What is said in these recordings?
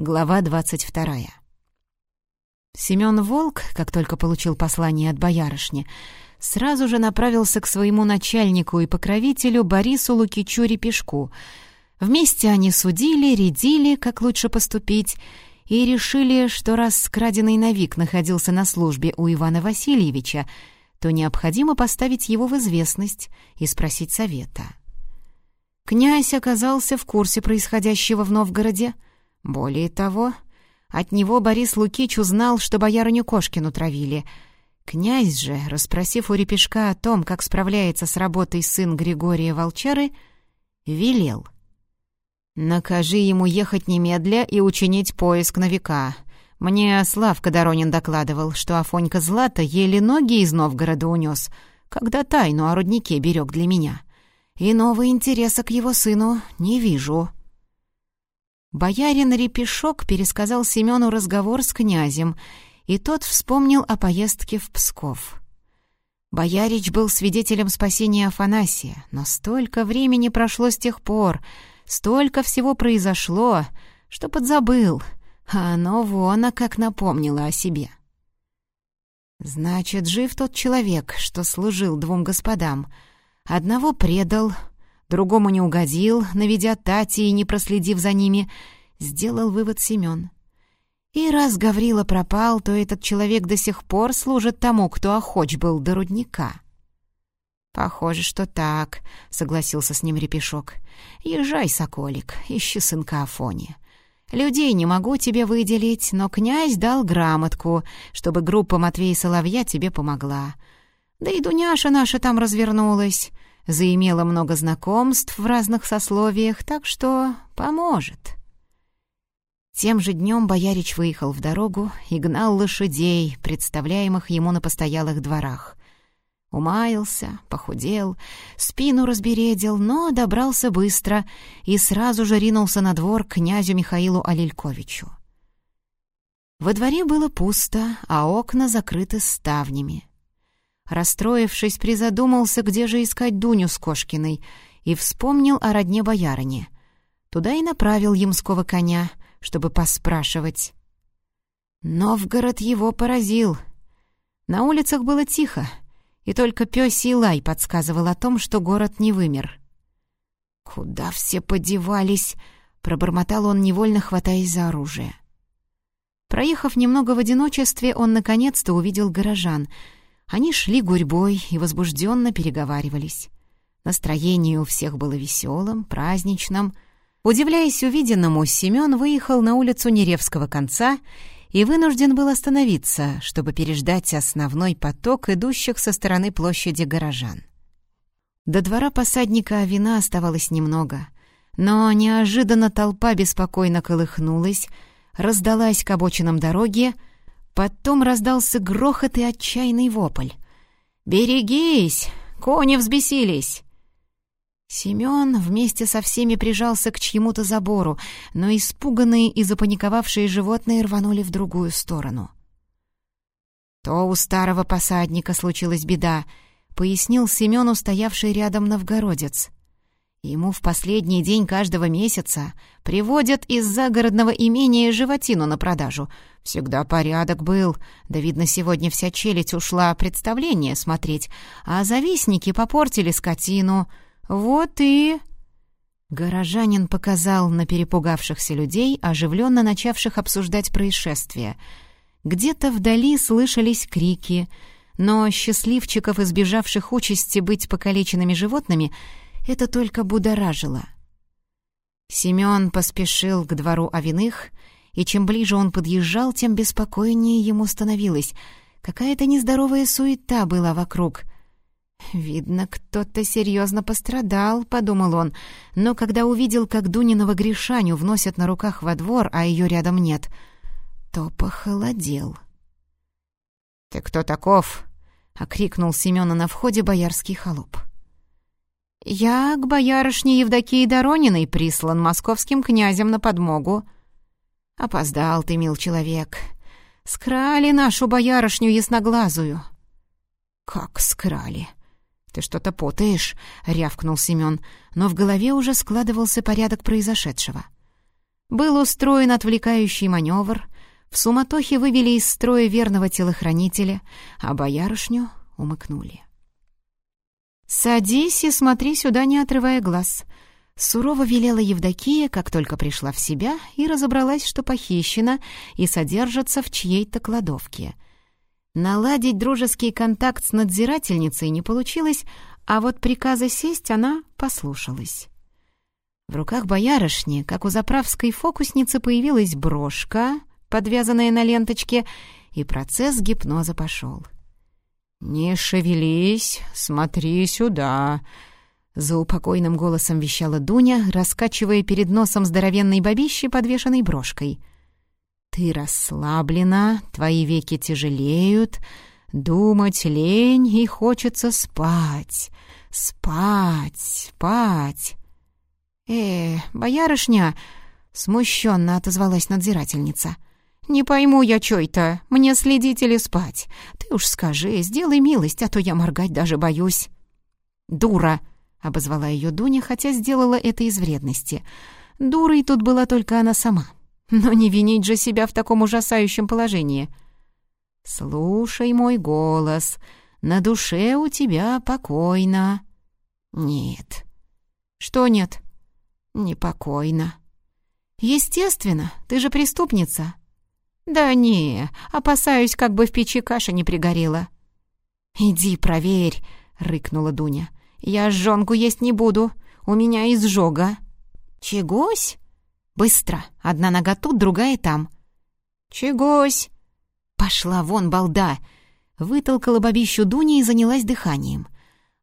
Глава двадцать вторая. Семён Волк, как только получил послание от боярышни, сразу же направился к своему начальнику и покровителю Борису Лукичу Репешку. Вместе они судили, рядили, как лучше поступить, и решили, что раз скраденный Навик находился на службе у Ивана Васильевича, то необходимо поставить его в известность и спросить совета. Князь оказался в курсе происходящего в Новгороде, более того, от него Борис Лукич узнал, что боярыню Кошкину травили. Князь же, расспросив у Репешка о том, как справляется с работой сын Григория Волчары, велел. «Накажи ему ехать немедля и учинить поиск на века. Мне Славка Доронин докладывал, что Афонька Злата еле ноги из Новгорода унес, когда тайну о руднике берег для меня. И нового интереса к его сыну не вижу». Боярин Репешок пересказал Семену разговор с князем, и тот вспомнил о поездке в Псков. Боярич был свидетелем спасения Афанасия, но столько времени прошло с тех пор, столько всего произошло, что подзабыл, а оно вон, как напомнило о себе. Значит, жив тот человек, что служил двум господам. Одного предал, другому не угодил, наведя Тати и не проследив за ними, сделал вывод Семен. И раз Гаврила пропал, то этот человек до сих пор служит тому, кто охоч был до рудника. «Похоже, что так», — согласился с ним Репешок. «Езжай, соколик, ищи сынка Афони. Людей не могу тебе выделить, но князь дал грамотку, чтобы группа Матвея Соловья тебе помогла. Да и Дуняша наша там развернулась заимела много знакомств в разных сословиях, так что поможет. Тем же днем Боярич выехал в дорогу и гнал лошадей, представляемых ему на постоялых дворах. Умаился, похудел, спину разбередил, но добрался быстро и сразу же ринулся на двор к князю Михаилу Алильковичу. Во дворе было пусто, а окна закрыты ставнями. Расстроившись, призадумался, где же искать Дуню с Кошкиной, и вспомнил о родне боярине. Туда и направил ямского коня, чтобы поспрашивать. Новгород его поразил. На улицах было тихо, и только пёсий лай подсказывал о том, что город не вымер. «Куда все подевались?» — пробормотал он, невольно хватаясь за оружие. Проехав немного в одиночестве, он наконец-то увидел горожан — они шли гурьбой и возбужденно переговаривались. Настроение у всех было веселым, праздничным. Удивляясь увиденному, Семен выехал на улицу Неревского конца и вынужден был остановиться, чтобы переждать основной поток идущих со стороны площади горожан. До двора посадника вина оставалось немного, но неожиданно толпа беспокойно колыхнулась, раздалась к обочинам дороги, Потом раздался грохот и отчаянный вопль. «Берегись! Кони взбесились!» Семен вместе со всеми прижался к чьему-то забору, но испуганные и запаниковавшие животные рванули в другую сторону. «То у старого посадника случилась беда», — пояснил Семену стоявший рядом новгородец. Ему в последний день каждого месяца приводят из загородного имения животину на продажу. Всегда порядок был. Да, видно, сегодня вся челядь ушла представление смотреть, а завистники попортили скотину. Вот и... Горожанин показал на перепугавшихся людей, оживленно начавших обсуждать происшествие. Где-то вдали слышались крики, но счастливчиков, избежавших участи быть покалеченными животными, это только будоражило. Семён поспешил к двору Авиных, и чем ближе он подъезжал, тем беспокойнее ему становилось. Какая-то нездоровая суета была вокруг. «Видно, кто-то серьезно пострадал», — подумал он, но когда увидел, как Дуниного Гришаню вносят на руках во двор, а ее рядом нет, то похолодел. «Ты кто таков?» — окрикнул Семёна на входе боярский холоп. «Я к боярышне Евдокии Дорониной прислан московским князем на подмогу». «Опоздал ты, мил человек. Скрали нашу боярышню ясноглазую». «Как скрали?» «Ты что-то путаешь», — рявкнул Семен, но в голове уже складывался порядок произошедшего. Был устроен отвлекающий маневр, в суматохе вывели из строя верного телохранителя, а боярышню умыкнули. «Садись и смотри сюда, не отрывая глаз», — сурово велела Евдокия, как только пришла в себя и разобралась, что похищена и содержится в чьей-то кладовке. Наладить дружеский контакт с надзирательницей не получилось, а вот приказа сесть она послушалась. В руках боярышни, как у заправской фокусницы, появилась брошка, подвязанная на ленточке, и процесс гипноза пошел. «Не шевелись, смотри сюда», — за упокойным голосом вещала Дуня, раскачивая перед носом здоровенной бабищи, подвешенной брошкой. «Ты расслаблена, твои веки тяжелеют, думать лень и хочется спать, спать, спать». «Э, боярышня!» — смущенно отозвалась надзирательница. «Не пойму я чё это, мне следить или спать? Ты уж скажи, сделай милость, а то я моргать даже боюсь». «Дура!» — обозвала ее Дуня, хотя сделала это из вредности. Дурой тут была только она сама. Но не винить же себя в таком ужасающем положении. «Слушай мой голос, на душе у тебя покойно». «Нет». «Что нет?» «Непокойно». «Естественно, ты же преступница». «Да не, опасаюсь, как бы в печи каша не пригорела». «Иди проверь», — рыкнула Дуня. «Я жжёнку есть не буду, у меня изжога». «Чегось?» «Быстро, одна нога тут, другая там». «Чегось?» «Пошла вон, балда!» Вытолкала бабищу Дуня и занялась дыханием.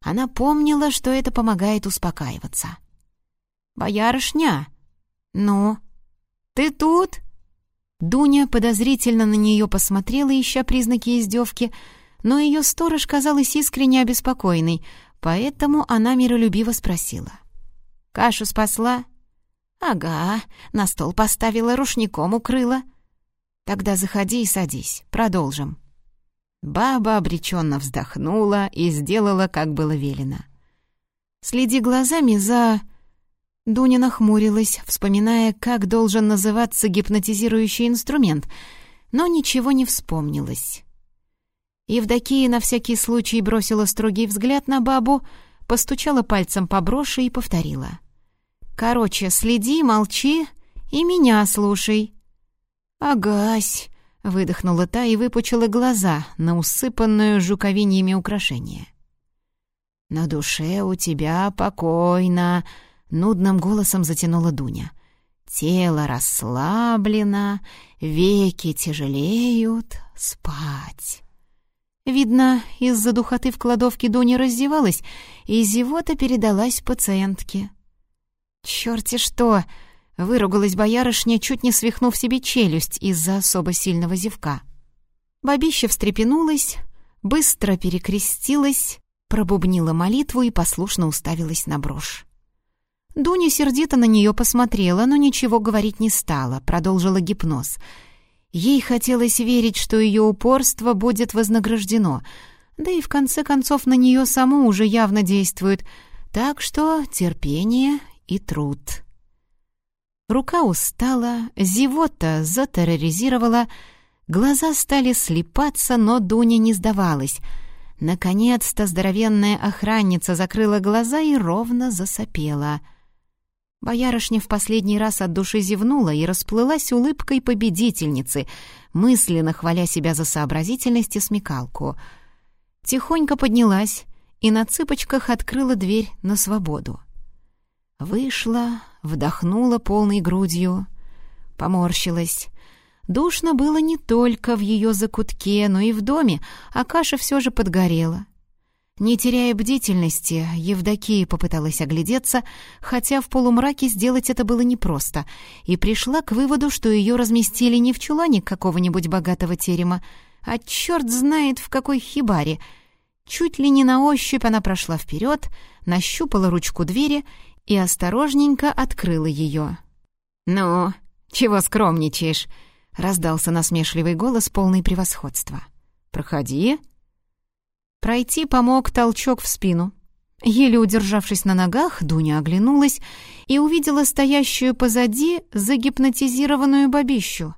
Она помнила, что это помогает успокаиваться. «Боярышня!» «Ну?» «Ты тут?» Дуня подозрительно на нее посмотрела, ища признаки издевки, но ее сторож казалась искренне обеспокоенной, поэтому она миролюбиво спросила. «Кашу спасла?» «Ага, на стол поставила, рушником укрыла». «Тогда заходи и садись, продолжим». Баба обреченно вздохнула и сделала, как было велено. «Следи глазами за...» Дуня нахмурилась, вспоминая, как должен называться гипнотизирующий инструмент, но ничего не вспомнилось. Евдокия на всякий случай бросила строгий взгляд на бабу, постучала пальцем по броши и повторила. «Короче, следи, молчи и меня слушай». «Агась!» — выдохнула та и выпучила глаза на усыпанную жуковиньями украшения. «На душе у тебя покойно», — нудным голосом затянула Дуня. «Тело расслаблено, веки тяжелеют, спать». Видно, из-за духоты в кладовке Дуня раздевалась, и зевота передалась пациентке. «Чёрти что!» — выругалась боярышня, чуть не свихнув себе челюсть из-за особо сильного зевка. Бабища встрепенулась, быстро перекрестилась, пробубнила молитву и послушно уставилась на брошь. Дуня сердито на нее посмотрела, но ничего говорить не стала, продолжила гипноз. Ей хотелось верить, что ее упорство будет вознаграждено, да и в конце концов на нее саму уже явно действует, так что терпение и труд. Рука устала, зевота затерроризировала, глаза стали слепаться, но Дуня не сдавалась. Наконец-то здоровенная охранница закрыла глаза и ровно засопела — Боярышня в последний раз от души зевнула и расплылась улыбкой победительницы, мысленно хваля себя за сообразительность и смекалку. Тихонько поднялась и на цыпочках открыла дверь на свободу. Вышла, вдохнула полной грудью, поморщилась. Душно было не только в ее закутке, но и в доме, а каша все же подгорела. Не теряя бдительности, Евдокия попыталась оглядеться, хотя в полумраке сделать это было непросто, и пришла к выводу, что ее разместили не в чулане какого-нибудь богатого терема, а черт знает в какой хибаре. Чуть ли не на ощупь она прошла вперед, нащупала ручку двери и осторожненько открыла ее. «Ну, чего скромничаешь?» — раздался насмешливый голос, полный превосходства. «Проходи», Пройти помог толчок в спину. Еле удержавшись на ногах, Дуня оглянулась и увидела стоящую позади загипнотизированную бабищу.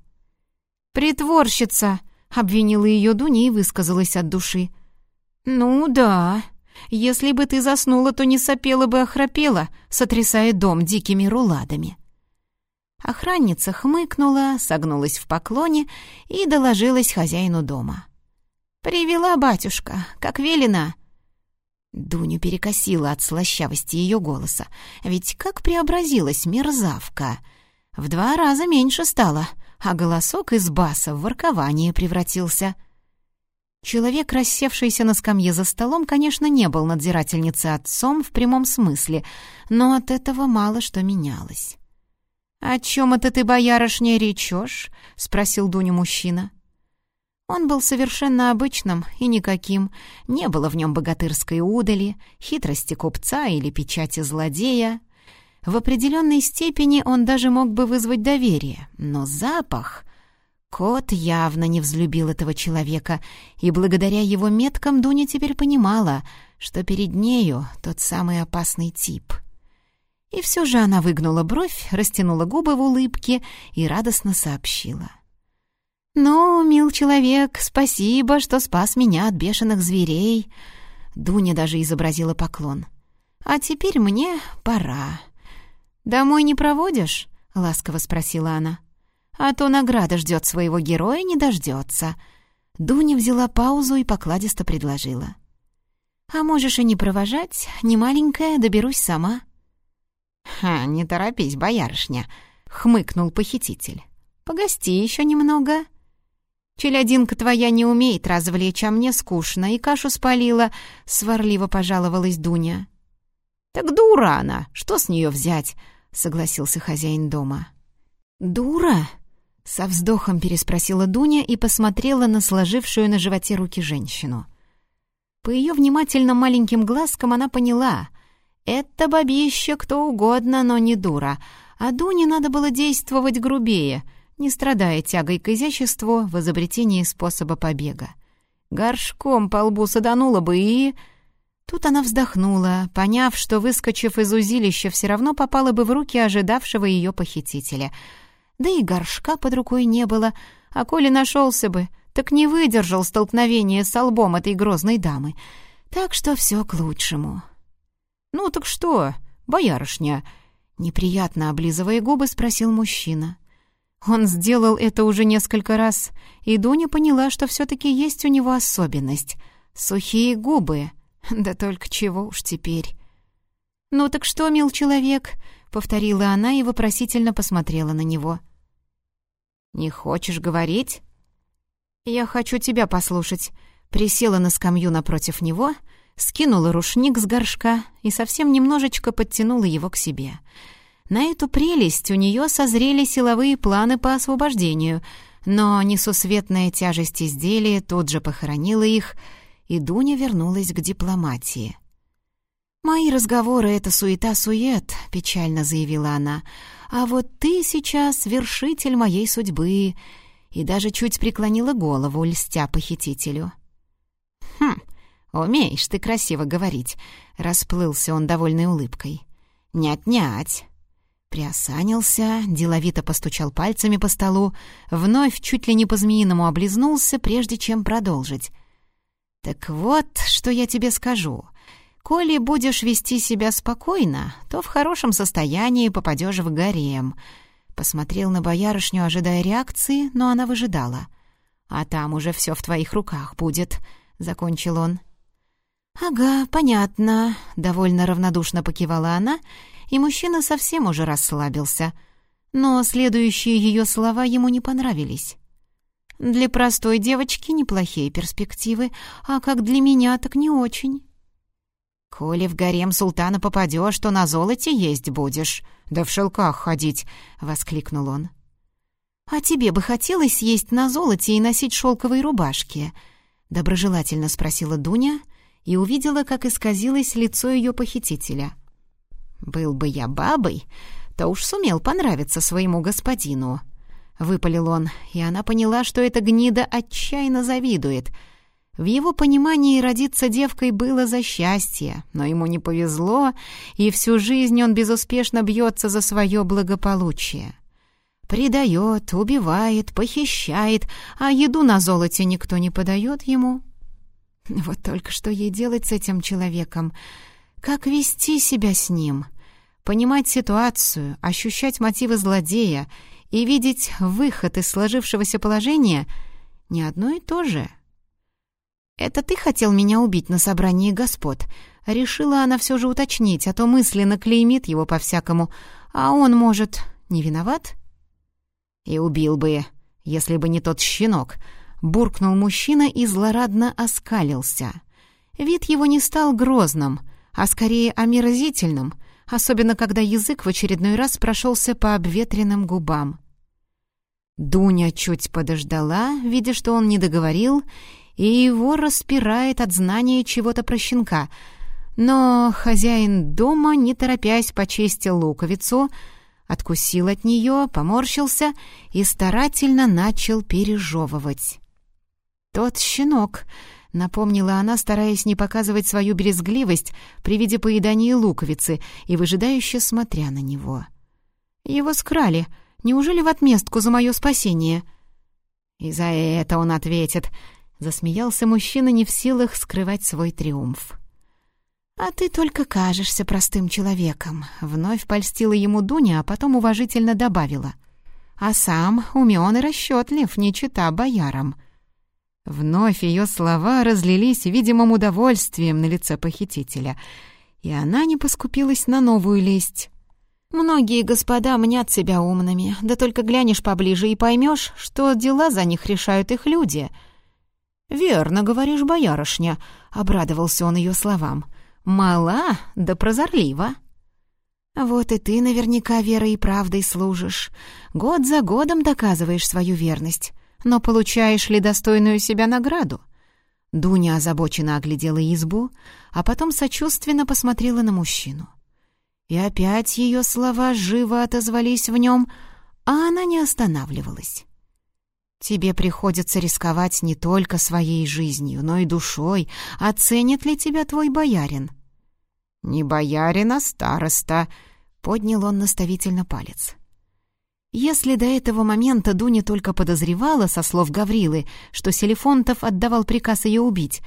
«Притворщица!» — обвинила ее Дуня и высказалась от души. «Ну да, если бы ты заснула, то не сопела бы, а храпела, сотрясая дом дикими руладами». Охранница хмыкнула, согнулась в поклоне и доложилась хозяину дома. «Привела батюшка, как велено». Дуню перекосила от слащавости ее голоса. Ведь как преобразилась мерзавка! В два раза меньше стало, а голосок из баса в воркование превратился. Человек, рассевшийся на скамье за столом, конечно, не был надзирательницей отцом в прямом смысле, но от этого мало что менялось. «О чем это ты, боярышня, речешь?» — спросил Дуню мужчина. Он был совершенно обычным и никаким, не было в нем богатырской удали, хитрости купца или печати злодея. В определенной степени он даже мог бы вызвать доверие, но запах... Кот явно не взлюбил этого человека, и благодаря его меткам Дуня теперь понимала, что перед нею тот самый опасный тип. И все же она выгнула бровь, растянула губы в улыбке и радостно сообщила. «Ну, мил человек, спасибо, что спас меня от бешеных зверей». Дуня даже изобразила поклон. «А теперь мне пора». «Домой не проводишь?» — ласково спросила она. «А то награда ждет своего героя, не дождется». Дуня взяла паузу и покладисто предложила. «А можешь и не провожать, не маленькая, доберусь сама». «Ха, не торопись, боярышня», — хмыкнул похититель. «Погости еще немного». «Челядинка твоя не умеет развлечь, а мне скучно, и кашу спалила», — сварливо пожаловалась Дуня. «Так дура она, что с нее взять?» — согласился хозяин дома. «Дура?» — со вздохом переспросила Дуня и посмотрела на сложившую на животе руки женщину. По ее внимательно маленьким глазкам она поняла — это бабища кто угодно, но не дура, а Дуне надо было действовать грубее — не страдая тягой к изяществу в изобретении способа побега. Горшком по лбу саданула бы и... Тут она вздохнула, поняв, что, выскочив из узилища, все равно попала бы в руки ожидавшего ее похитителя. Да и горшка под рукой не было, а коли нашелся бы, так не выдержал столкновения с лбом этой грозной дамы. Так что все к лучшему. «Ну так что, боярышня?» Неприятно облизывая губы, спросил мужчина. Он сделал это уже несколько раз, и Дуня поняла, что все-таки есть у него особенность — сухие губы. Да только чего уж теперь. «Ну так что, мил человек?» — повторила она и вопросительно посмотрела на него. «Не хочешь говорить?» «Я хочу тебя послушать», — присела на скамью напротив него, скинула рушник с горшка и совсем немножечко подтянула его к себе — на эту прелесть у нее созрели силовые планы по освобождению, но несусветная тяжесть изделия тут же похоронила их, и Дуня вернулась к дипломатии. «Мои разговоры — это суета-сует», — печально заявила она. «А вот ты сейчас вершитель моей судьбы», и даже чуть преклонила голову, льстя похитителю. «Хм, умеешь ты красиво говорить», — расплылся он довольной улыбкой. «Не отнять. Приосанился, деловито постучал пальцами по столу, вновь чуть ли не по-змеиному облизнулся, прежде чем продолжить. «Так вот, что я тебе скажу. Коли будешь вести себя спокойно, то в хорошем состоянии попадешь в гарем». Посмотрел на боярышню, ожидая реакции, но она выжидала. «А там уже все в твоих руках будет», — закончил он. «Ага, понятно», — довольно равнодушно покивала она и мужчина совсем уже расслабился. Но следующие ее слова ему не понравились. «Для простой девочки неплохие перспективы, а как для меня, так не очень». «Коли в гарем султана попадешь, то на золоте есть будешь, да в шелках ходить», — воскликнул он. «А тебе бы хотелось есть на золоте и носить шелковые рубашки?» — доброжелательно спросила Дуня и увидела, как исказилось лицо ее похитителя. «Был бы я бабой, то уж сумел понравиться своему господину», — выпалил он, и она поняла, что эта гнида отчаянно завидует. В его понимании родиться девкой было за счастье, но ему не повезло, и всю жизнь он безуспешно бьется за свое благополучие. Предает, убивает, похищает, а еду на золоте никто не подает ему. Вот только что ей делать с этим человеком? Как вести себя с ним? Понимать ситуацию, ощущать мотивы злодея и видеть выход из сложившегося положения — не одно и то же — «Это ты хотел меня убить на собрании господ?» Решила она все же уточнить, а то мысленно клеймит его по-всякому. А он, может, не виноват? «И убил бы, если бы не тот щенок», — буркнул мужчина и злорадно оскалился. Вид его не стал грозным, а скорее омерзительным, особенно когда язык в очередной раз прошелся по обветренным губам. Дуня чуть подождала, видя, что он не договорил, и его распирает от знания чего-то про щенка. Но хозяин дома, не торопясь, почистил луковицу, откусил от нее, поморщился и старательно начал пережевывать. «Тот щенок», — напомнила она, стараясь не показывать свою брезгливость при виде поедания луковицы и выжидающе смотря на него. «Его скрали. Неужели в отместку за мое спасение?» «И за это он ответит», Засмеялся мужчина, не в силах скрывать свой триумф. «А ты только кажешься простым человеком», — вновь польстила ему Дуня, а потом уважительно добавила. «А сам умен и расчетлив, не чита боярам». Вновь ее слова разлились видимым удовольствием на лице похитителя, и она не поскупилась на новую лесть. «Многие господа мнят себя умными, да только глянешь поближе и поймешь, что дела за них решают их люди», «Верно, говоришь, боярышня», — обрадовался он ее словам. «Мала, да прозорлива». «Вот и ты наверняка верой и правдой служишь. Год за годом доказываешь свою верность. Но получаешь ли достойную себя награду?» Дуня озабоченно оглядела избу, а потом сочувственно посмотрела на мужчину. И опять ее слова живо отозвались в нем, а она не останавливалась. Тебе приходится рисковать не только своей жизнью, но и душой. Оценит ли тебя твой боярин?» «Не боярин, а староста», — поднял он наставительно палец. Если до этого момента Дуня только подозревала, со слов Гаврилы, что Селефонтов отдавал приказ ее убить,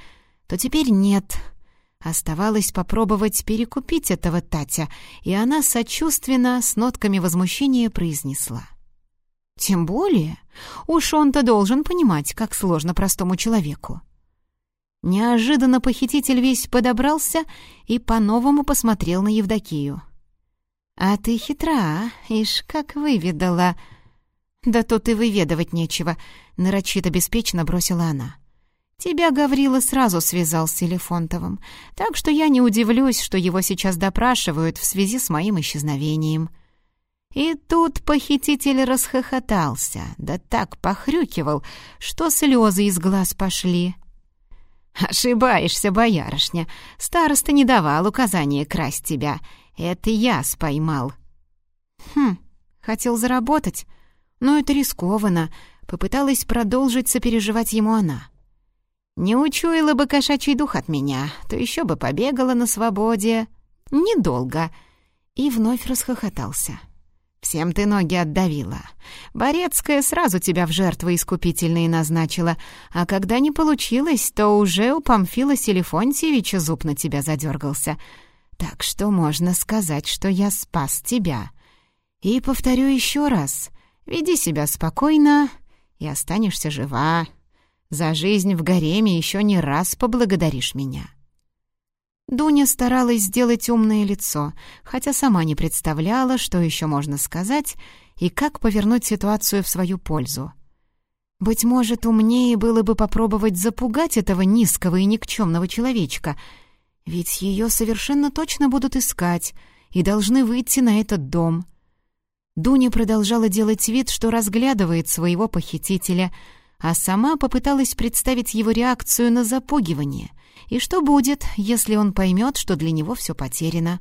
то теперь нет. Оставалось попробовать перекупить этого Татя, и она сочувственно, с нотками возмущения произнесла. Тем более, уж он-то должен понимать, как сложно простому человеку. Неожиданно похититель весь подобрался и по-новому посмотрел на Евдокию. «А ты хитра, ишь, как выведала!» «Да тут и выведывать нечего», — нарочито беспечно бросила она. «Тебя Гаврила сразу связал с Селефонтовым, так что я не удивлюсь, что его сейчас допрашивают в связи с моим исчезновением». И тут похититель расхохотался, да так похрюкивал, что слезы из глаз пошли. «Ошибаешься, боярышня. Староста не давал указания красть тебя. Это я споймал». «Хм, хотел заработать. Но это рискованно», — попыталась продолжить сопереживать ему она. «Не учуяла бы кошачий дух от меня, то еще бы побегала на свободе. Недолго». И вновь расхохотался. Всем ты ноги отдавила. Борецкая сразу тебя в жертвы искупительные назначила, а когда не получилось, то уже у Памфила Селефонтьевича зуб на тебя задергался. Так что можно сказать, что я спас тебя. И повторю еще раз, веди себя спокойно и останешься жива. За жизнь в гареме еще не раз поблагодаришь меня». Дуня старалась сделать умное лицо, хотя сама не представляла, что еще можно сказать и как повернуть ситуацию в свою пользу. Быть может, умнее было бы попробовать запугать этого низкого и никчемного человечка, ведь ее совершенно точно будут искать и должны выйти на этот дом. Дуня продолжала делать вид, что разглядывает своего похитителя, а сама попыталась представить его реакцию на запугивание — и что будет, если он поймет, что для него все потеряно?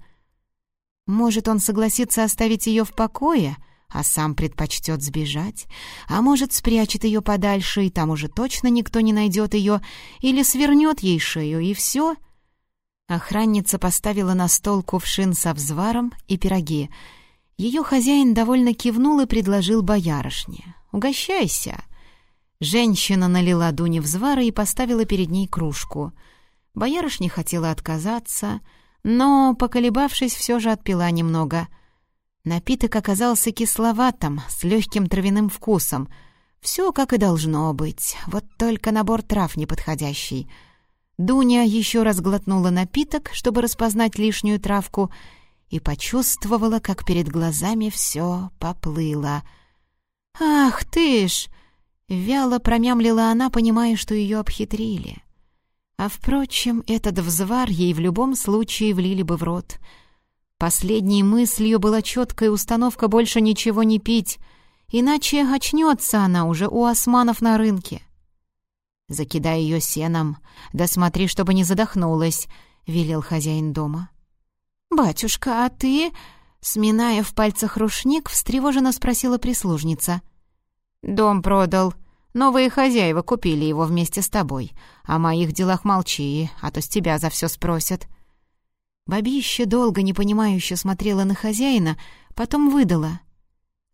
Может, он согласится оставить ее в покое, а сам предпочтет сбежать, а может, спрячет ее подальше, и там уже точно никто не найдет ее, или свернет ей шею, и все. Охранница поставила на стол кувшин со взваром и пироги. Ее хозяин довольно кивнул и предложил боярышне. «Угощайся!» Женщина налила Дуне взвара и поставила перед ней кружку. Боярышня хотела отказаться, но, поколебавшись, все же отпила немного — Напиток оказался кисловатым, с легким травяным вкусом. Все как и должно быть, вот только набор трав неподходящий. Дуня еще раз глотнула напиток, чтобы распознать лишнюю травку, и почувствовала, как перед глазами все поплыло. «Ах ты ж!» — вяло промямлила она, понимая, что ее обхитрили. А, впрочем, этот взвар ей в любом случае влили бы в рот — Последней мыслью была четкая установка больше ничего не пить, иначе очнется она уже у османов на рынке. «Закидай ее сеном, да смотри, чтобы не задохнулась», — велел хозяин дома. «Батюшка, а ты...» — сминая в пальцах рушник, встревоженно спросила прислужница. «Дом продал. Новые хозяева купили его вместе с тобой. О моих делах молчи, а то с тебя за все спросят». Бабища долго непонимающе смотрела на хозяина, потом выдала.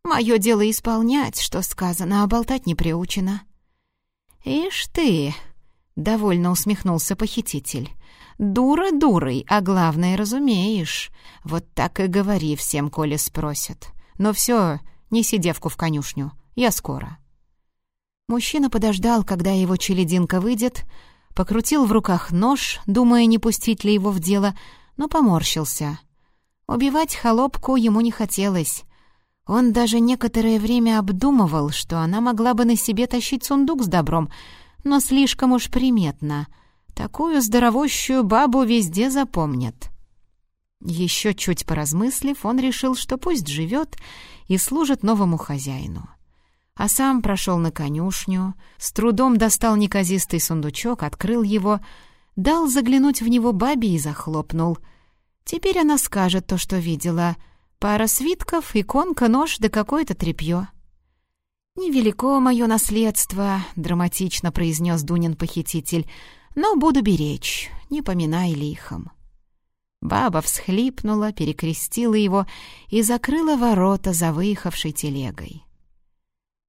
«Мое дело исполнять, что сказано, а болтать не приучено». «Ишь ты!» — довольно усмехнулся похититель. «Дура дурой, а главное, разумеешь. Вот так и говори всем, коли спросят. Но все, неси девку в конюшню, я скоро». Мужчина подождал, когда его челединка выйдет, покрутил в руках нож, думая, не пустить ли его в дело, но поморщился. Убивать холопку ему не хотелось. Он даже некоторое время обдумывал, что она могла бы на себе тащить сундук с добром, но слишком уж приметно. Такую здоровущую бабу везде запомнят. Еще чуть поразмыслив, он решил, что пусть живет и служит новому хозяину. А сам прошел на конюшню, с трудом достал неказистый сундучок, открыл его — Дал заглянуть в него бабе и захлопнул. Теперь она скажет то, что видела. Пара свитков, иконка, нож да какое-то тряпье. «Невелико мое наследство», — драматично произнес Дунин похититель, «но буду беречь, не поминай лихом». Баба всхлипнула, перекрестила его и закрыла ворота за выехавшей телегой.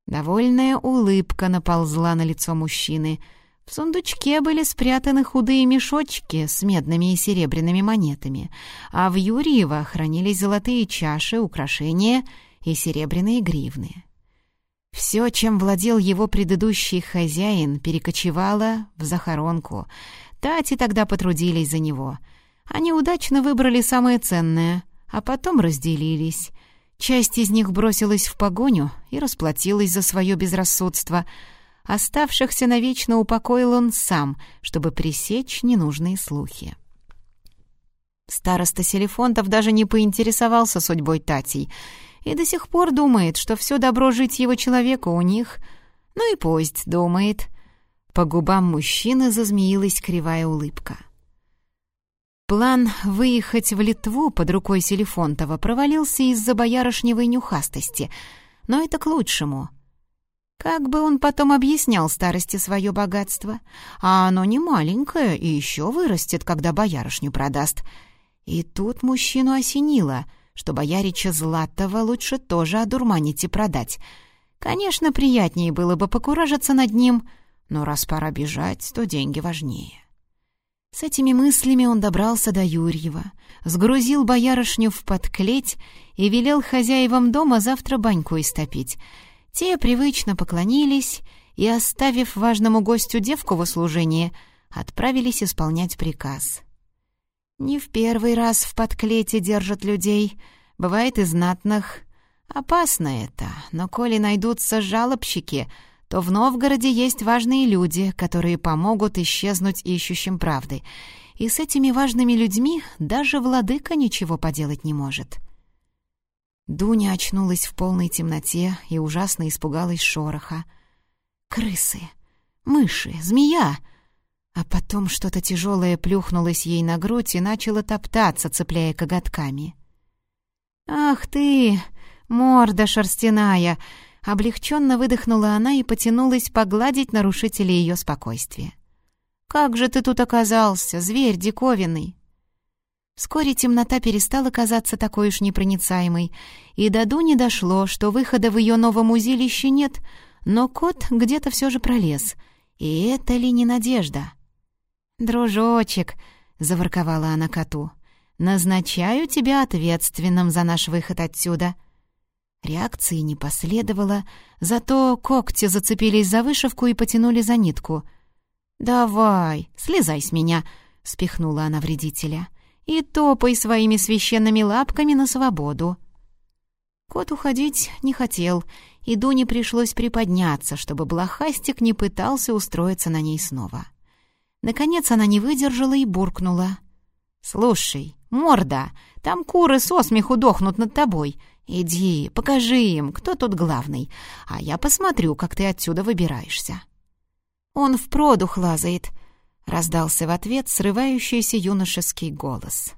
Довольная улыбка наползла на лицо мужчины — в сундучке были спрятаны худые мешочки с медными и серебряными монетами, а в Юрьево хранились золотые чаши, украшения и серебряные гривны. Все, чем владел его предыдущий хозяин, перекочевало в захоронку. Тати тогда потрудились за него. Они удачно выбрали самое ценное, а потом разделились. Часть из них бросилась в погоню и расплатилась за свое безрассудство — Оставшихся навечно упокоил он сам, чтобы пресечь ненужные слухи. Староста Селефонтов даже не поинтересовался судьбой Татей и до сих пор думает, что все добро жить его человеку у них. Ну и пусть думает. По губам мужчины зазмеилась кривая улыбка. План выехать в Литву под рукой Селефонтова провалился из-за боярышневой нюхастости, но это к лучшему — как бы он потом объяснял старости свое богатство? А оно не маленькое и еще вырастет, когда боярышню продаст. И тут мужчину осенило, что боярича Златова лучше тоже одурманить и продать. Конечно, приятнее было бы покуражиться над ним, но раз пора бежать, то деньги важнее. С этими мыслями он добрался до Юрьева, сгрузил боярышню в подклеть и велел хозяевам дома завтра баньку истопить — те привычно поклонились и, оставив важному гостю девку в услужении, отправились исполнять приказ. Не в первый раз в подклете держат людей, бывает и знатных. Опасно это, но коли найдутся жалобщики, то в Новгороде есть важные люди, которые помогут исчезнуть ищущим правды, и с этими важными людьми даже владыка ничего поделать не может. Дуня очнулась в полной темноте и ужасно испугалась шороха. «Крысы! Мыши! Змея!» А потом что-то тяжелое плюхнулось ей на грудь и начало топтаться, цепляя коготками. «Ах ты! «Морда шерстяная!» Облегченно выдохнула она и потянулась погладить нарушителя ее спокойствия. «Как же ты тут оказался, зверь диковинный!» Вскоре темнота перестала казаться такой уж непроницаемой, и до Дуни дошло, что выхода в ее новом узилище нет, но кот где-то все же пролез. И это ли не надежда? «Дружочек», — заворковала она коту, — «назначаю тебя ответственным за наш выход отсюда». Реакции не последовало, зато когти зацепились за вышивку и потянули за нитку. «Давай, слезай с меня», — спихнула она вредителя, — «и топай своими священными лапками на свободу». Кот уходить не хотел, и Дуне пришлось приподняться, чтобы блохастик не пытался устроиться на ней снова. Наконец она не выдержала и буркнула. «Слушай, морда, там куры со смеху дохнут над тобой. Иди, покажи им, кто тут главный, а я посмотрю, как ты отсюда выбираешься». «Он в продух лазает», — раздался в ответ срывающийся юношеский голос.